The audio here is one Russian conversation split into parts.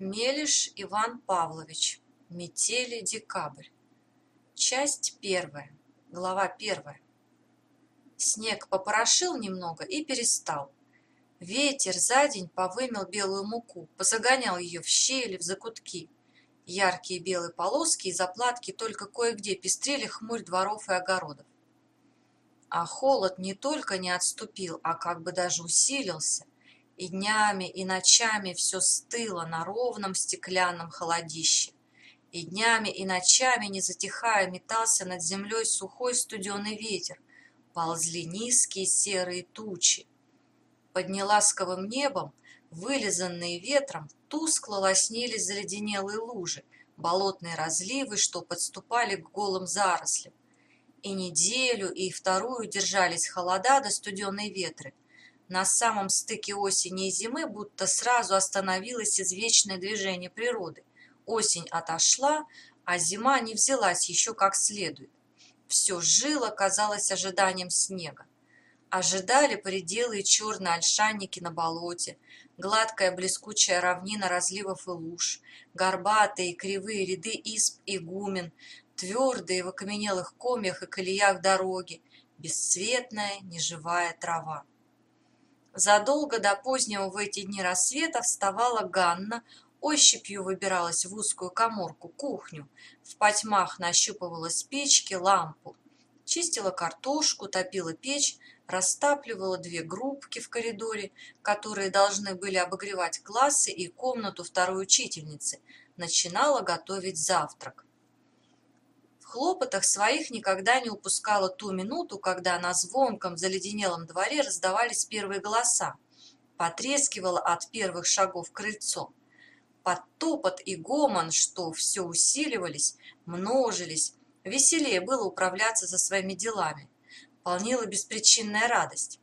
Мелиш Иван Павлович. Метели. Декабрь. Часть первая. Глава первая. Снег попорошил немного и перестал. Ветер за день повымел белую муку, позагонял ее в щели, в закутки. Яркие белые полоски и заплатки только кое-где пестрели хмурь дворов и огородов. А холод не только не отступил, а как бы даже усилился. И днями, и ночами все стыло на ровном стеклянном холодище. И днями, и ночами, не затихая, метался над землей сухой студеный ветер. Ползли низкие серые тучи. Под неласковым небом, вылизанные ветром, тускло лоснились заледенелые лужи, болотные разливы, что подступали к голым зарослям. И неделю, и вторую держались холода да студеные ветры – на самом стыке осени и зимы будто сразу остановилось извечное движение природы. Осень отошла, а зима не взялась еще как следует. Все жило, казалось, ожиданием снега. Ожидали пределы и черные ольшанники на болоте, гладкая блескучая равнина разливов и луж, горбатые кривые ряды исп и гумен, твердые в окаменелых комьях и колеях дороги, бесцветная неживая трава. Задолго до позднего в эти дни рассвета вставала Ганна, ощупью выбиралась в узкую коморку, кухню, в потьмах нащупывала спички, лампу, чистила картошку, топила печь, растапливала две группки в коридоре, которые должны были обогревать классы и комнату второй учительницы, начинала готовить завтрак хлопотах своих никогда не упускала ту минуту, когда на звонком заледенелом дворе раздавались первые голоса, потрескивало от первых шагов крыльцо. Под топот и гомон, что все усиливались, множились, веселее было управляться за своими делами, полнила беспричинная радость.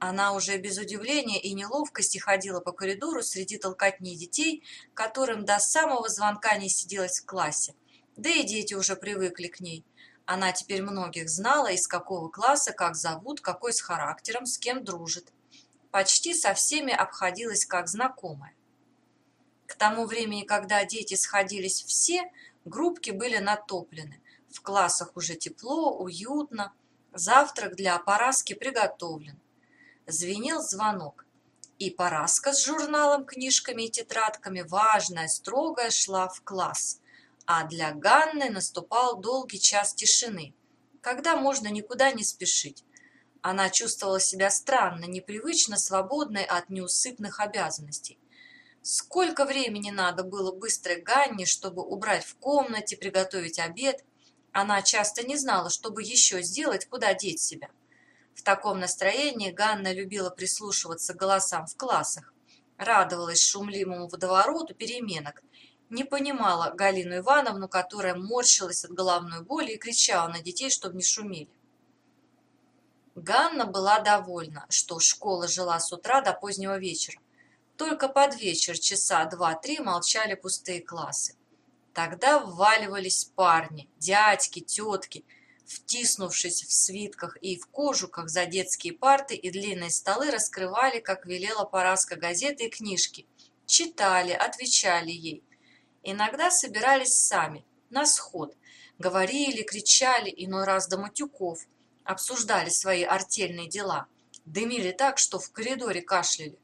Она уже без удивления и неловкости ходила по коридору среди толкотни детей, которым до самого звонка не сиделось в классе, да и дети уже привыкли к ней. Она теперь многих знала, из какого класса, как зовут, какой с характером, с кем дружит. Почти со всеми обходилась как знакомая. К тому времени, когда дети сходились все, группки были натоплены. В классах уже тепло, уютно. Завтрак для Параски приготовлен. Звенел звонок. И Параска с журналом, книжками и тетрадками, важная, строгая, шла в класс а для Ганны наступал долгий час тишины, когда можно никуда не спешить. Она чувствовала себя странно, непривычно свободной от неусыпных обязанностей. Сколько времени надо было быстрой Ганне, чтобы убрать в комнате, приготовить обед. Она часто не знала, чтобы еще сделать, куда деть себя. В таком настроении Ганна любила прислушиваться к голосам в классах, радовалась шумливому водовороту переменок не понимала Галину Ивановну, которая морщилась от головной боли и кричала на детей, чтобы не шумели. Ганна была довольна, что школа жила с утра до позднего вечера. Только под вечер, часа два-три, молчали пустые классы. Тогда вваливались парни, дядьки, тетки, втиснувшись в свитках и в кожуках за детские парты и длинные столы, раскрывали, как велела Параска, газеты и книжки. Читали, отвечали ей. Иногда собирались сами, на сход, говорили, кричали, иной раз до матюков, обсуждали свои артельные дела, дымили так, что в коридоре кашляли.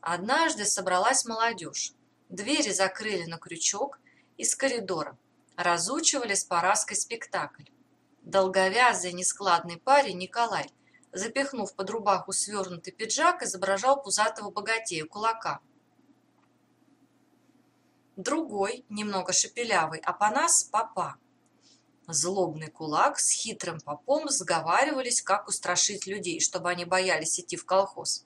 Однажды собралась молодежь. Двери закрыли на крючок из коридора. Разучивали с Параской спектакль. Долговязый нескладный парень Николай, запихнув под рубаху свернутый пиджак, изображал пузатого богатея кулака – другой, немного шепелявый, Апанас – папа. Злобный кулак с хитрым попом сговаривались, как устрашить людей, чтобы они боялись идти в колхоз.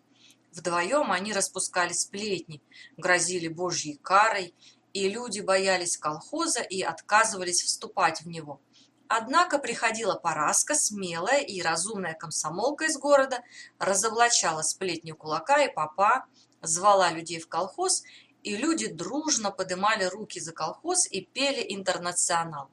Вдвоем они распускали сплетни, грозили божьей карой, и люди боялись колхоза и отказывались вступать в него. Однако приходила Параска, смелая и разумная комсомолка из города, разоблачала сплетню кулака и папа, звала людей в колхоз и люди дружно подымали руки за колхоз и пели «Интернационал».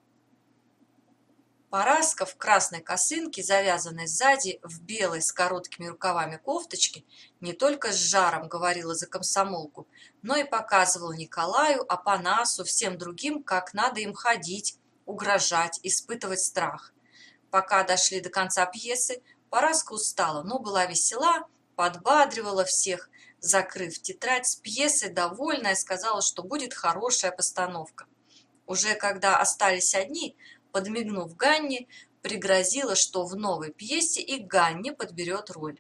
Параска в красной косынке, завязанной сзади в белой с короткими рукавами кофточке, не только с жаром говорила за комсомолку, но и показывала Николаю, Апанасу, всем другим, как надо им ходить, угрожать, испытывать страх. Пока дошли до конца пьесы, Параска устала, но была весела, подбадривала всех, закрыв тетрадь с пьесой, довольная, сказала, что будет хорошая постановка. Уже когда остались одни, подмигнув Ганне, пригрозила, что в новой пьесе и Ганне подберет роль.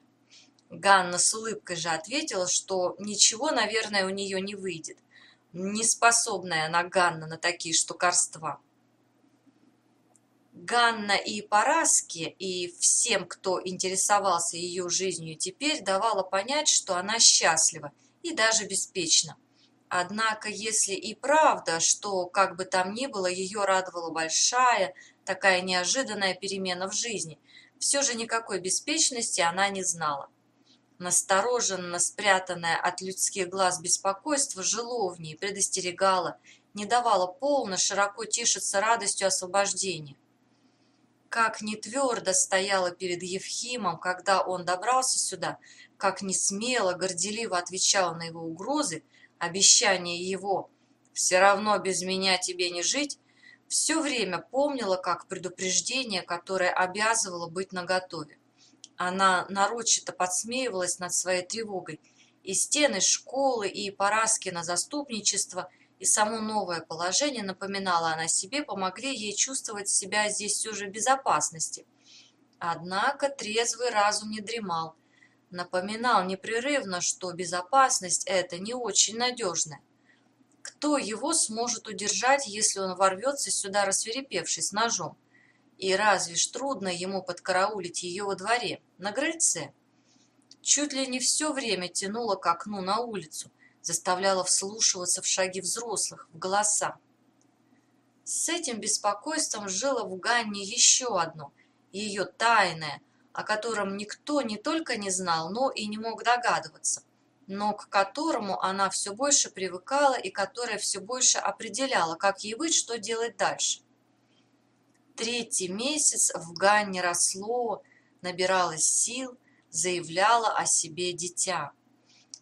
Ганна с улыбкой же ответила, что ничего, наверное, у нее не выйдет. Неспособная она Ганна на такие штукарства. Ганна и Параске, и всем, кто интересовался ее жизнью теперь, давала понять, что она счастлива и даже беспечна. Однако, если и правда, что, как бы там ни было, ее радовала большая, такая неожиданная перемена в жизни, все же никакой беспечности она не знала. Настороженно спрятанное от людских глаз беспокойство жило в ней, предостерегало, не давало полно широко тишиться радостью освобождения. Как не твердо стояла перед Евхимом, когда он добрался сюда, как не смело, горделиво отвечала на его угрозы, обещание его «все равно без меня тебе не жить», все время помнила как предупреждение, которое обязывало быть наготове. Она нарочито подсмеивалась над своей тревогой, и стены школы, и Параскина заступничество, и само новое положение, напоминала она себе, помогли ей чувствовать себя здесь все же в безопасности. Однако трезвый разум не дремал – напоминал непрерывно, что безопасность это не очень надежная. Кто его сможет удержать, если он ворвется сюда рассверепевший с ножом? И разве ж трудно ему подкараулить ее во дворе, на крыльце? Чуть ли не все время тянуло к окну на улицу, заставляло вслушиваться в шаги взрослых, в голоса. С этим беспокойством жило в Ганне еще одно, ее тайное, о котором никто не только не знал, но и не мог догадываться, но к которому она все больше привыкала и которое все больше определяла, как ей быть, что делать дальше. Третий месяц в Ганне росло, набиралось сил, заявляло о себе дитя.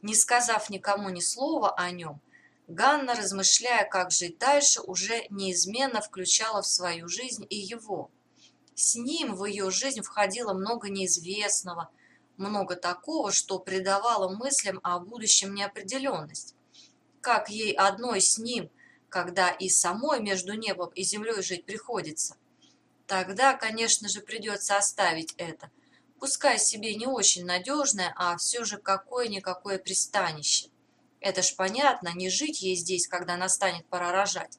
Не сказав никому ни слова о нем, Ганна, размышляя, как жить дальше, уже неизменно включала в свою жизнь и его – с ним в ее жизнь входило много неизвестного, много такого, что придавало мыслям о будущем неопределенность. Как ей одной с ним, когда и самой между небом и землей жить приходится? Тогда, конечно же, придется оставить это. Пускай себе не очень надежное, а все же какое-никакое пристанище. Это ж понятно, не жить ей здесь, когда настанет пора рожать.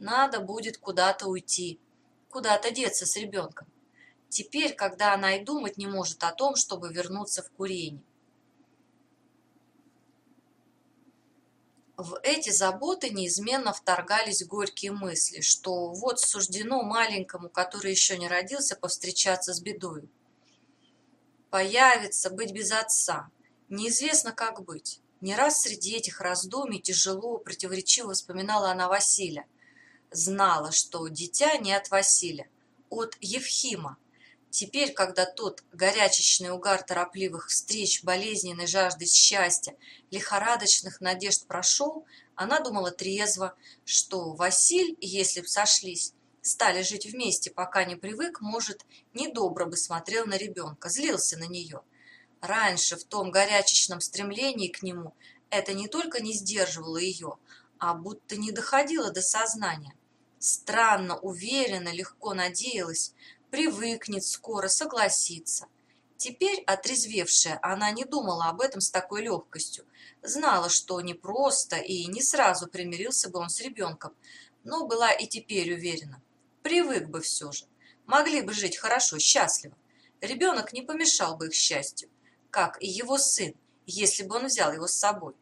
Надо будет куда-то уйти, куда-то деться с ребенком. Теперь, когда она и думать не может о том, чтобы вернуться в курение. В эти заботы неизменно вторгались горькие мысли, что вот суждено маленькому, который еще не родился, повстречаться с бедою. Появится, быть без отца. Неизвестно, как быть. Не раз среди этих раздумий тяжело, противоречиво вспоминала она Василия, знала, что дитя не от Василия, от Евхима. Теперь, когда тот горячечный угар торопливых встреч, болезненной жажды счастья, лихорадочных надежд прошел, она думала трезво, что Василь, если б сошлись, стали жить вместе, пока не привык, может, недобро бы смотрел на ребенка, злился на нее. Раньше в том горячечном стремлении к нему это не только не сдерживало ее, а будто не доходило до сознания. Странно, уверенно, легко надеялась, привыкнет скоро, согласится. Теперь, отрезвевшая, она не думала об этом с такой легкостью. Знала, что не просто и не сразу примирился бы он с ребенком, но была и теперь уверена. Привык бы все же. Могли бы жить хорошо, счастливо. Ребенок не помешал бы их счастью, как и его сын, если бы он взял его с собой.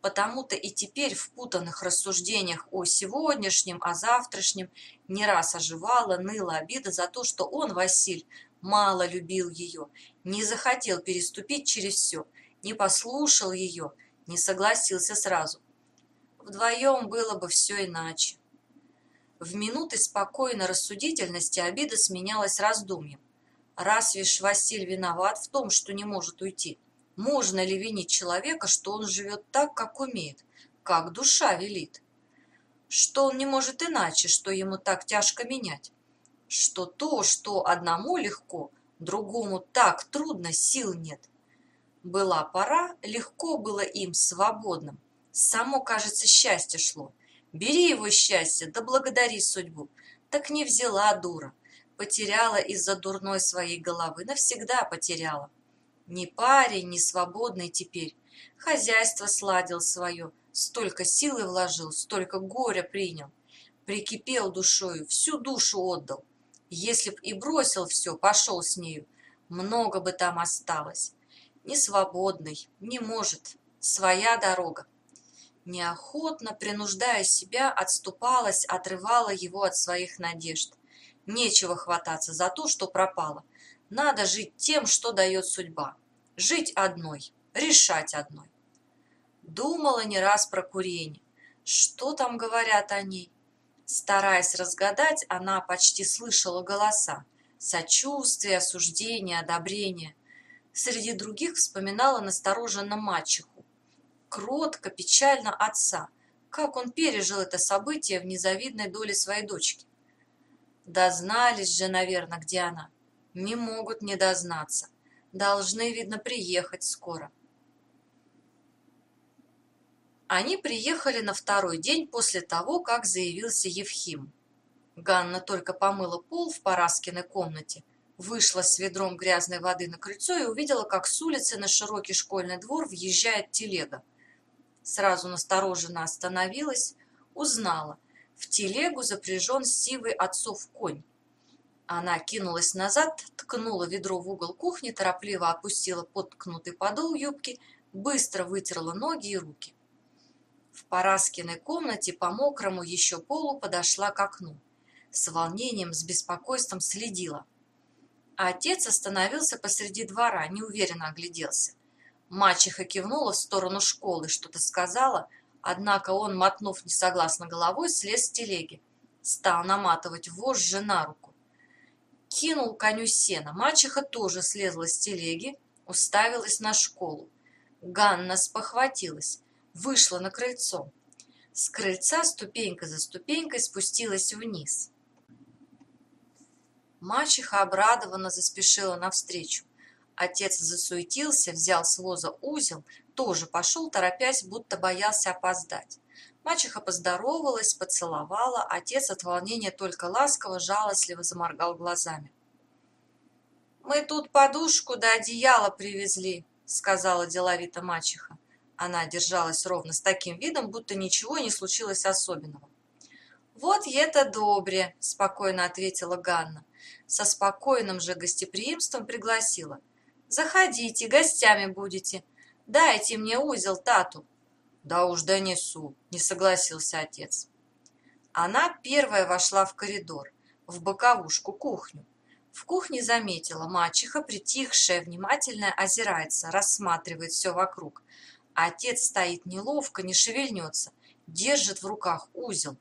Потому-то и теперь в путанных рассуждениях о сегодняшнем, о завтрашнем не раз оживала, ныла обида за то, что он, Василь, мало любил ее, не захотел переступить через все, не послушал ее, не согласился сразу. Вдвоем было бы все иначе. В минуты спокойной рассудительности обида сменялась раздумьем. Разве ж Василь виноват в том, что не может уйти? Можно ли винить человека, что он живет так, как умеет, как душа велит? Что он не может иначе, что ему так тяжко менять? Что то, что одному легко, другому так трудно, сил нет. Была пора, легко было им, свободным. Само, кажется, счастье шло. Бери его счастье, да благодари судьбу. Так не взяла дура. Потеряла из-за дурной своей головы, навсегда потеряла. Ни парень, ни свободный теперь. Хозяйство сладил свое, столько силы вложил, столько горя принял. Прикипел душою, всю душу отдал. Если б и бросил все, пошел с нею, много бы там осталось. Не свободный, не может, своя дорога. Неохотно, принуждая себя, отступалась, отрывала его от своих надежд. Нечего хвататься за то, что пропало. Надо жить тем, что дает судьба. Жить одной, решать одной. Думала не раз про курение. Что там говорят о ней? Стараясь разгадать, она почти слышала голоса. Сочувствие, осуждение, одобрение. Среди других вспоминала настороженно мачеху. Кротко, печально отца. Как он пережил это событие в незавидной доле своей дочки. Дознались же, наверное, где она. Не могут не дознаться. Должны, видно, приехать скоро. Они приехали на второй день после того, как заявился Евхим. Ганна только помыла пол в Параскиной комнате, вышла с ведром грязной воды на крыльцо и увидела, как с улицы на широкий школьный двор въезжает телега. Сразу настороженно остановилась, узнала. В телегу запряжен сивый отцов конь. Она кинулась назад, ткнула ведро в угол кухни, торопливо опустила подткнутый подол юбки, быстро вытерла ноги и руки. В Параскиной комнате по мокрому еще полу подошла к окну. С волнением, с беспокойством следила. Отец остановился посреди двора, неуверенно огляделся. Мачеха кивнула в сторону школы, что-то сказала, однако он, мотнув несогласно головой, слез с телеги. Стал наматывать вожжи на руку. Кинул коню сена. Мачеха тоже слезла с телеги, уставилась на школу. Ганна спохватилась, вышла на крыльцо. С крыльца ступенька за ступенькой спустилась вниз. Мачеха обрадованно заспешила навстречу. Отец засуетился, взял с воза узел, тоже пошел, торопясь, будто боялся опоздать. Мачеха поздоровалась, поцеловала, отец от волнения только ласково, жалостливо заморгал глазами. «Мы тут подушку да одеяло привезли», — сказала деловито мачеха. Она держалась ровно с таким видом, будто ничего не случилось особенного. «Вот это добре», — спокойно ответила Ганна. Со спокойным же гостеприимством пригласила. «Заходите, гостями будете. Дайте мне узел тату». «Да уж донесу», — не согласился отец. Она первая вошла в коридор, в боковушку кухню. В кухне заметила, мачеха, притихшая, внимательная, озирается, рассматривает все вокруг. Отец стоит неловко, не шевельнется, держит в руках узел.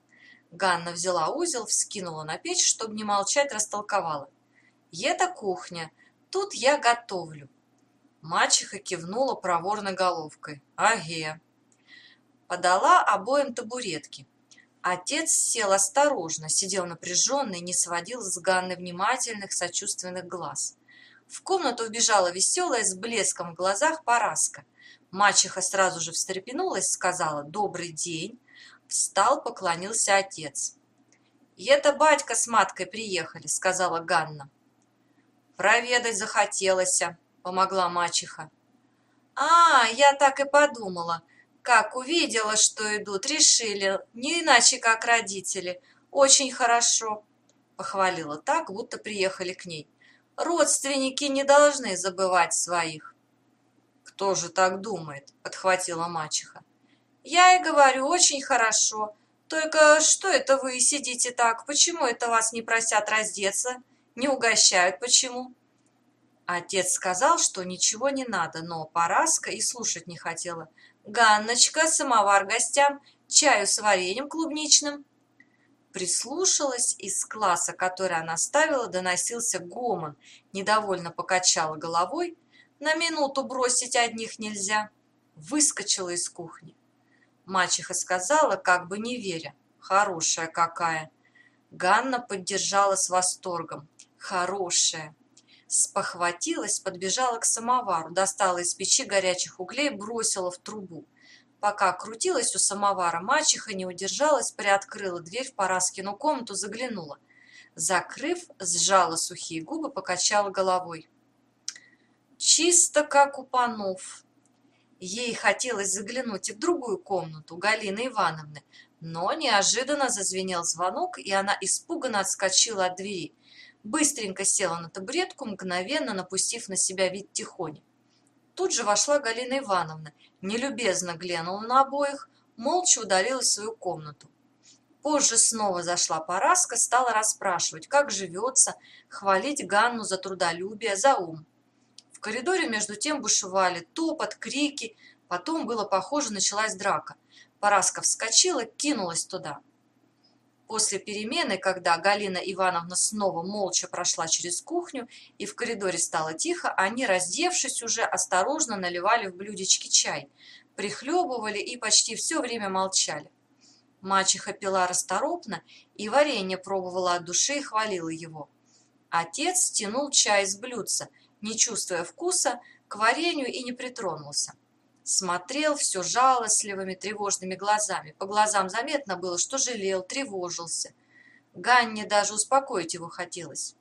Ганна взяла узел, вскинула на печь, чтобы не молчать, растолковала. «Это кухня. Тут я готовлю». Мачеха кивнула проворной головкой. «Аге». Подала обоим табуретки. Отец сел осторожно, сидел напряженный, не сводил с Ганны внимательных, сочувственных глаз. В комнату вбежала веселая, с блеском в глазах Параска. Мачеха сразу же встрепенулась, сказала «Добрый день», Встал, поклонился отец. «И это батька с маткой приехали», — сказала Ганна. «Проведать захотелось», — помогла мачеха. «А, я так и подумала. Как увидела, что идут, решили, не иначе, как родители. Очень хорошо», — похвалила так, будто приехали к ней. «Родственники не должны забывать своих». «Кто же так думает?» — подхватила мачеха. Я и говорю, очень хорошо. Только что это вы сидите так? Почему это вас не просят раздеться? Не угощают почему? Отец сказал, что ничего не надо, но Параска и слушать не хотела. «Ганночка, самовар гостям, чаю с вареньем клубничным». Прислушалась, из класса, который она ставила, доносился гомон, недовольно покачала головой. На минуту бросить одних нельзя. Выскочила из кухни. Мачеха сказала, как бы не веря. Хорошая какая. Ганна поддержала с восторгом. Хорошая. Спохватилась, подбежала к самовару, достала из печи горячих углей, бросила в трубу. Пока крутилась у самовара, мачеха не удержалась, приоткрыла дверь в Параскину комнату, заглянула. Закрыв, сжала сухие губы, покачала головой. Чисто как у панов. Ей хотелось заглянуть и в другую комнату, Галины Ивановны, но неожиданно зазвенел звонок, и она испуганно отскочила от двери. Быстренько села на табуретку, мгновенно напустив на себя вид тихони. Тут же вошла Галина Ивановна, нелюбезно глянула на обоих, молча удалилась в свою комнату. Позже снова зашла Параска, стала расспрашивать, как живется, хвалить Ганну за трудолюбие, за ум. В коридоре между тем бушевали топот, крики, потом было похоже, началась драка. Параска вскочила, кинулась туда. После перемены, когда Галина Ивановна снова молча прошла через кухню и в коридоре стало тихо, они, раздевшись уже, осторожно наливали в блюдечки чай, прихлебывали и почти все время молчали. Мачеха пила расторопно и варенье пробовала от души и хвалила его. Отец тянул чай из блюдца, не чувствуя вкуса, к варенью и не притронулся. Смотрел все жалостливыми, тревожными глазами. По глазам заметно было, что жалел, тревожился. Ганне даже успокоить его хотелось.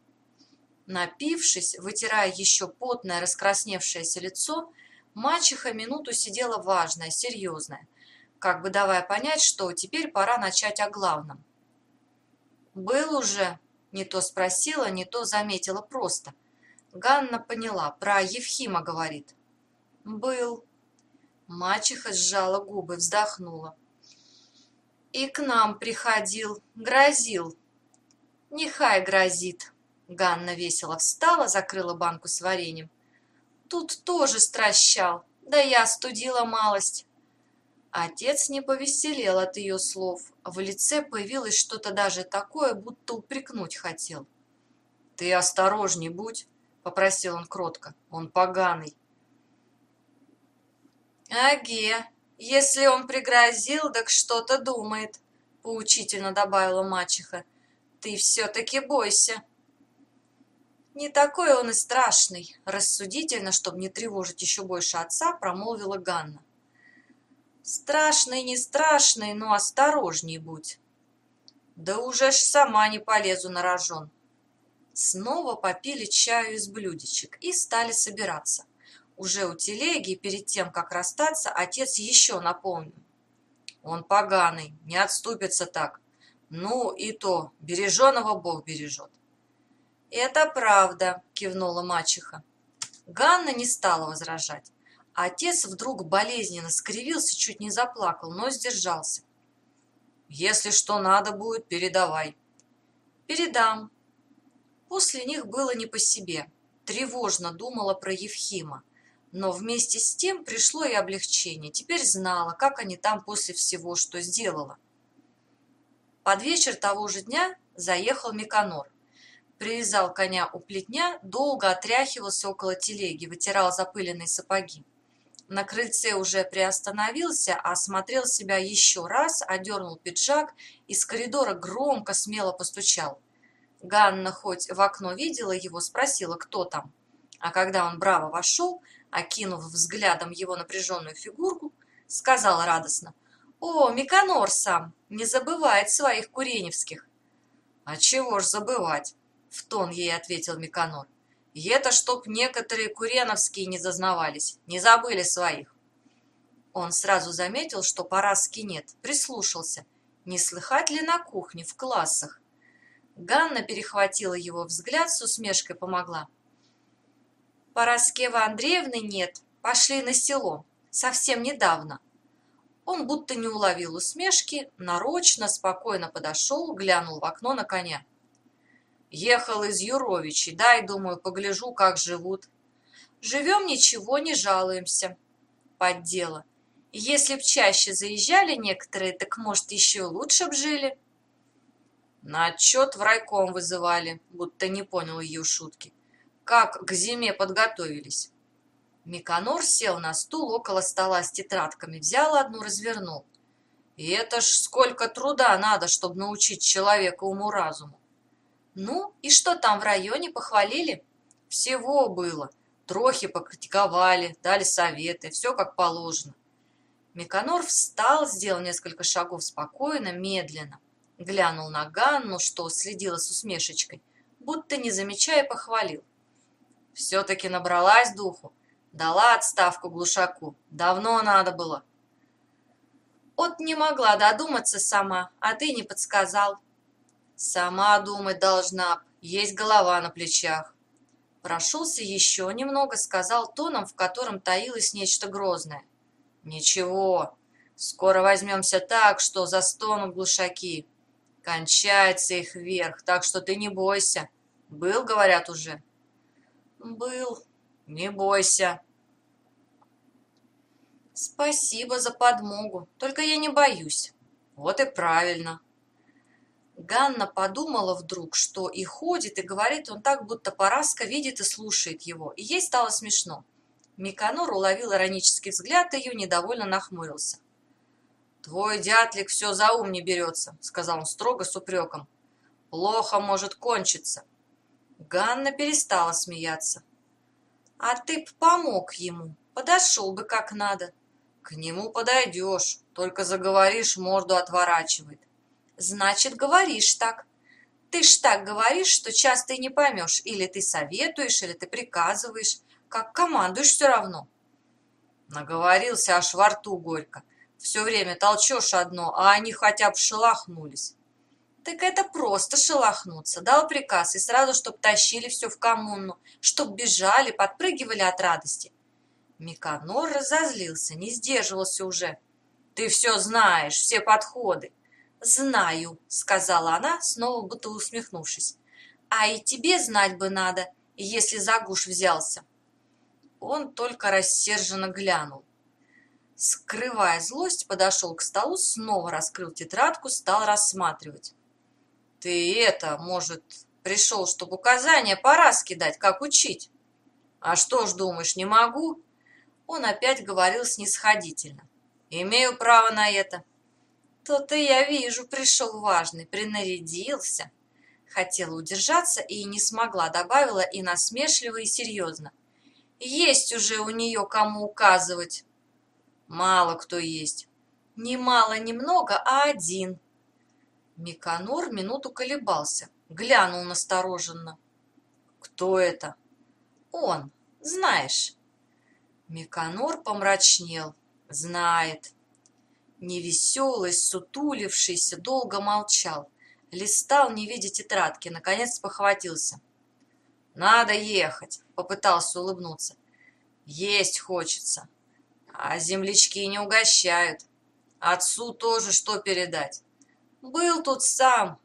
Напившись, вытирая еще потное, раскрасневшееся лицо, мачеха минуту сидела важная, серьезная, как бы давая понять, что теперь пора начать о главном. «Был уже?» – не то спросила, не то заметила просто. Ганна поняла, про Евхима говорит. «Был», Мачеха сжала губы, вздохнула. И к нам приходил, грозил. Нехай грозит. Ганна весело встала, закрыла банку с вареньем. Тут тоже стращал, да я студила малость. Отец не повеселел от ее слов. В лице появилось что-то даже такое, будто упрекнуть хотел. «Ты осторожней будь», — попросил он кротко. «Он поганый». «Аге, если он пригрозил, так что-то думает», — поучительно добавила мачеха. «Ты все-таки бойся». «Не такой он и страшный», — рассудительно, чтобы не тревожить еще больше отца, промолвила Ганна. «Страшный, не страшный, но осторожней будь». «Да уже ж сама не полезу на рожон». Снова попили чаю из блюдечек и стали собираться. Уже у телеги, перед тем, как расстаться, отец еще напомнил. Он поганый, не отступится так. Ну и то, береженого Бог бережет. Это правда, кивнула мачеха. Ганна не стала возражать. Отец вдруг болезненно скривился, чуть не заплакал, но сдержался. «Если что надо будет, передавай». «Передам». После них было не по себе. Тревожно думала про Евхима. Но вместе с тем пришло и облегчение. Теперь знала, как они там после всего, что сделала. Под вечер того же дня заехал Миконор. Привязал коня у плетня, долго отряхивался около телеги, вытирал запыленные сапоги. На крыльце уже приостановился, осмотрел себя еще раз, одернул пиджак, из коридора громко, смело постучал. Ганна хоть в окно видела его, спросила, кто там. А когда он браво вошел, окинув взглядом его напряженную фигурку, сказал радостно, «О, Миконор сам, не забывает своих куреневских». «А чего ж забывать?» — в тон ей ответил Миконор. «И это чтоб некоторые куреновские не зазнавались, не забыли своих». Он сразу заметил, что Параски нет, прислушался, не слыхать ли на кухне, в классах. Ганна перехватила его взгляд, с усмешкой помогла. Пороскевы Андреевны нет, пошли на село, совсем недавно. Он будто не уловил усмешки, нарочно, спокойно подошел, глянул в окно на коня. Ехал из Юровичей, дай, думаю, погляжу, как живут. Живем ничего, не жалуемся. Под дело. Если б чаще заезжали некоторые, так, может, еще лучше б жили. На отчет в райком вызывали, будто не понял ее шутки. Как к зиме подготовились. Миканор сел на стул около стола с тетрадками, взял одну, развернул. И это ж сколько труда надо, чтобы научить человека уму-разуму. Ну, и что там в районе, похвалили? Всего было. Трохи покритиковали, дали советы, все как положено. Миканор встал, сделал несколько шагов спокойно, медленно. Глянул на Ганну, что следила с усмешечкой, будто не замечая, похвалил. Все-таки набралась духу, дала отставку глушаку. Давно надо было. От не могла додуматься сама, а ты не подсказал. Сама думать должна, есть голова на плечах. Прошелся еще немного, сказал тоном, в котором таилось нечто грозное. Ничего, скоро возьмемся так, что застонут глушаки. Кончается их вверх, так что ты не бойся. Был, говорят, уже? Был. Не бойся. Спасибо за подмогу, только я не боюсь. Вот и правильно. Ганна подумала вдруг, что и ходит, и говорит он так, будто Параска видит и слушает его, и ей стало смешно. Миканор уловил иронический взгляд ее, недовольно нахмурился. «Твой дятлик все за ум не берется», — сказал он строго с упреком. «Плохо может кончиться». Ганна перестала смеяться. «А ты б помог ему, подошел бы как надо». «К нему подойдешь, только заговоришь, морду отворачивает». «Значит, говоришь так. Ты ж так говоришь, что часто и не поймешь, или ты советуешь, или ты приказываешь как командуешь все равно. Наговорился аж во рту горько. Все время толчешь одно, а они хотя бы шелохнулись. Так это просто шелохнуться. Дал приказ, и сразу, чтоб тащили все в коммуну, чтоб бежали, подпрыгивали от радости. Миканор разозлился, не сдерживался уже. Ты все знаешь, все подходы. Знаю, сказала она, снова будто усмехнувшись. А и тебе знать бы надо, если за гуш взялся. Он только рассерженно глянул. Скрывая злость, подошел к столу, снова раскрыл тетрадку, стал рассматривать. «Ты это, может, пришел, чтобы указания пора скидать, как учить?» «А что ж думаешь, не могу?» Он опять говорил снисходительно. «Имею право на это». «То-то я вижу, пришел важный, принарядился». Хотела удержаться и не смогла, добавила и насмешливо, и серьезно. Есть уже у нее кому указывать. Мало кто есть. Не мало, немного, а один. Миканор минуту колебался, глянул настороженно. Кто это? Он, знаешь. Миканор помрачнел. Знает. Невеселый, сутулившийся, долго молчал. Листал, не видя тетрадки, наконец похватился. Надо ехать попытался улыбнуться. Есть хочется. А землячки не угощают. Отцу тоже что передать. Был тут сам.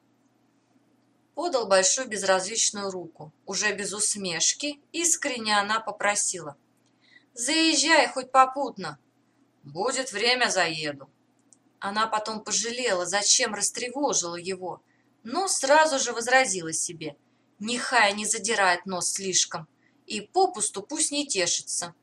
Подал большую безразличную руку, уже без усмешки, искренне она попросила. Заезжай хоть попутно. Будет время, заеду. Она потом пожалела, зачем растревожила его, но сразу же возразила себе. Нехай не задирает нос слишком и попусту пусть не тешится.